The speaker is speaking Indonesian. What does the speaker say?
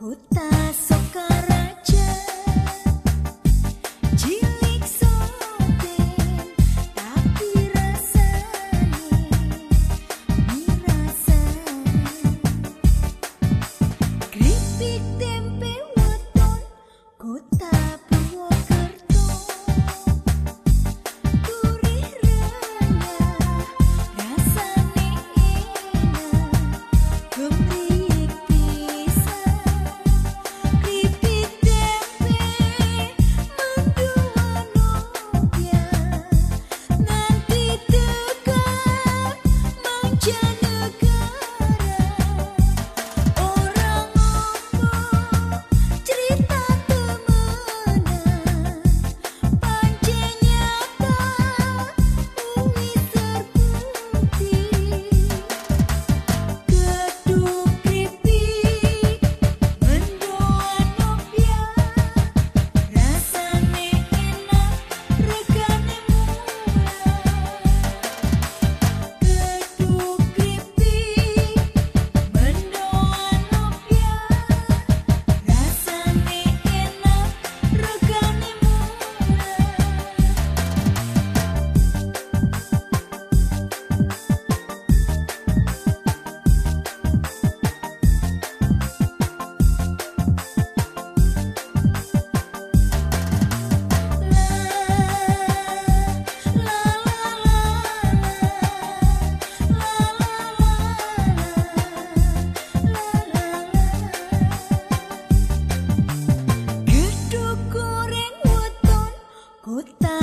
Kuta sekarang Hutan